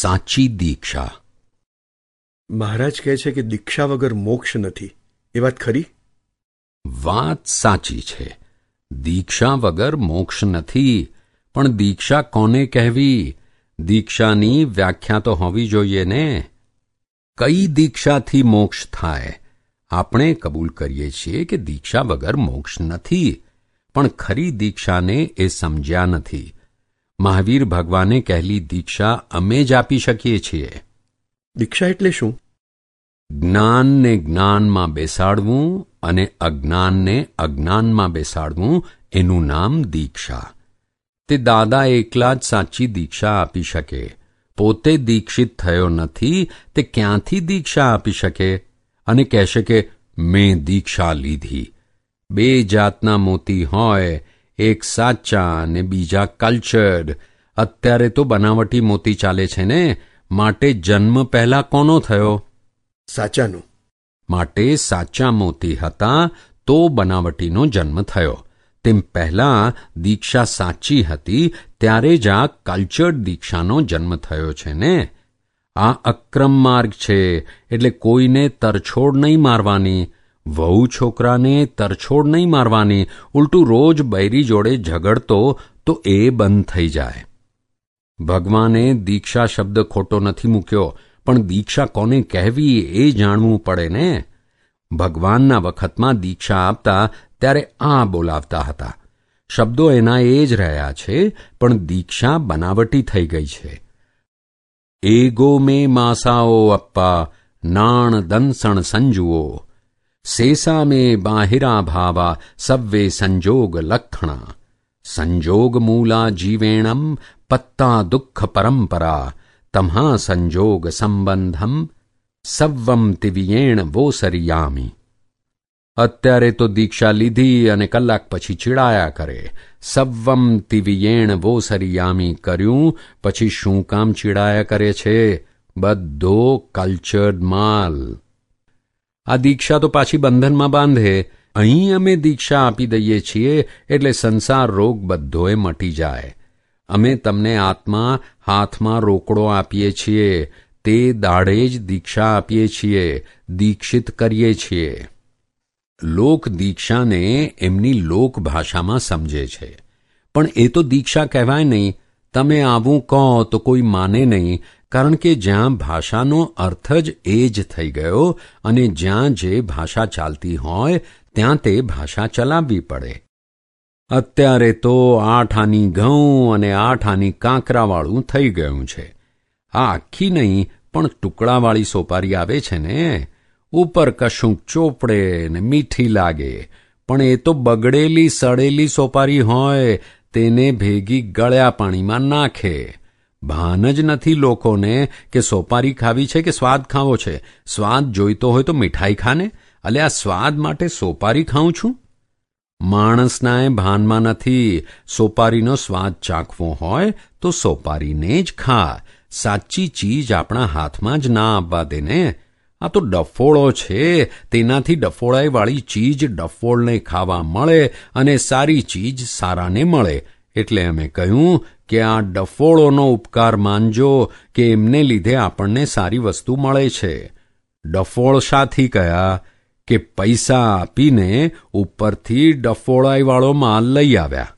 સાચી દીક્ષા. મહારાજ કહે છે કે દીક્ષા વગર મોક્ષ નથી. એ વાત ખરી? વાત સાચી છે. દીક્ષા વગર મોક્ષ નથી. પણ દીક્ષા કોને કહેવી? દીક્ષાની વ્યાખ્યા તો હોવી જોઈએ ને? કઈ દીક્ષાથી મોક્ષ થાય? આપણે કબૂલ કરીએ છીએ કે દીક્ષા વગર મોક્ષ નથી. પણ ખરી દીક્ષાને એ સમજ્યા નથી. મહાવીર ભગવાને કહેલી દીક્ષા અમે જ આપી શકીએ છીએ. દીક્ષા એટલે શું? જ્ઞાનને જ્ઞાનમાં બેસાડવું અને અજ્ઞાનને અજ્ઞાનમાં બેસાડવું એનું નામ દીક્ષા. તે દાદા એકલા જ સાચી દીક્ષા આપી શકે. પોતે દીક્ષિત થયો નથી તે ક્યાંથી દીક્ષા આપી શકે? અને કહેશે કે મેં દીક્ષા લીધી. બે જાતના મોતી હોય એક સાચા અને બીજા કલ્ચર્ડ અત્યારે તો બનાવટી મોતી ચાલે છે ને. માટે જન્મ પહેલા કોનો થયો? સાચાનું. માટે સાચા મોતી હતા તો બનાવટીનો જન્મ થયો. તેમ પહેલા દીક્ષા સાચી હતી ત્યારે જ આ કલ્ચર્ડ દીક્ષાનો જન્મ થયો છે ને. આ અક્રમ માર્ગ છે એટલે કોઈને તરછોડ નહીં મારવાની. વહુ છોકરાને તરછોડ નહીં મારવાની, ઉલટું રોજ બૈરી જોડે ઝઘડતો તો એ બંધ થઈ જાય. ભગવાને દીક્ષા શબ્દ ખોટો નથી મૂક્યો, પણ દીક્ષા કોને કહેવી એ જાણવું પડે ને? ભગવાનના વખતમાં દીક્ષા આપતા ત્યારે આ બોલાવતા હતા. શબ્દો એના એ જ રહ્યા છે, પણ દીક્ષા બનાવટી થઈ ગઈ છે. એગો મે માસાઓ અપ્પા, નાણ દંસણ સંજુઓ સેસા મે બાહિરા ભાવા સવ્વે સંજોગ લક્ષણા સંજોગ મૂલા જીવેણમ, પત્તા દુઃખ પરંપરા। તમ્હા સંજોગ સંબંધમ, સવ્વમ તિવિયેણ વોસરિયામી। અત્યારે તો દીક્ષા લીધી અને કલાક પછી ચીડાયા કરે। સવ્વમ તિવિયેણ વોસરિયામી કર્યું, પછી શું કામ ચીડાયા કરે છે? બધો કલ્ચર્ડ માલ। આ દીક્ષા તો પાછી બંધનમાં બાંધે. અહીં અમે દીક્ષા આપી દઈએ છીએ એટલે સંસાર રોગ બધોએ મટી જાય. અમે તમને આત્મા હાથમાં રોકડો આપીએ છીએ. તે દાડે જ દીક્ષા આપીએ છીએ, દીક્ષિત કરીએ છીએ. લોક દીક્ષાને એમની લોક ભાષામાં સમજે છે. પણ એ તો દીક્ષા કહેવાય નહીં. તમે આવું કહો તો કોઈ માને નહીં. કારણ કે જ્યાં ભાષાનો અર્થ જ એ જ થઈ ગયો અને જ્યાં જે ભાષા ચાલતી હોય, ત્યાં તે ભાષા ચલાવવી પડે. અત્યારે તો આઠ આની ઘઉં અને આઠ આની કાંકરાવાળું થઈ ગયું છે. આ આખી નહીં, પણ ટુકડાવાળી સોપારી આવે છે ને. ઉપર કશું ચોપડે ને મીઠી લાગે. પણ એ તો બગડેલી, સડેલી સોપારી હોય, તેને ભેગી ગળ્યા પાણીમાં નાખે. ભાન જ નથી લોકોને કે સોપારી ખાવી છે કે સ્વાદ ખાવો છે. સ્વાદ જોઈતો હોય તો મીઠાઈ ખાને. અલે આ સ્વાદ માટે સોપારી ખાઉં છું? માણસના એ ભાનમાં નથી. સોપારીનો સ્વાદ ચાખવો હોય તો સોપારીને જ ખા. સાચી ચીજ આપણા હાથમાં જ ના આવવા દે ને આ તો ડફોળો છે. તેનાથી ડફોળાઈવાળી ચીજ ડફોળને ખાવા મળે અને સારી ચીજ સારાને મળે. એટલે અમે કહ્યું કે આ ડફોળોનો ઉપકાર માનજો કે એમને લીધે આપણને સારી વસ્તુ મળે છે. ડફોળ શાથી કયા કે પૈસા આપીને ઉપરથી ડફોળાઈવાળો માલ લઈ આવ્યા.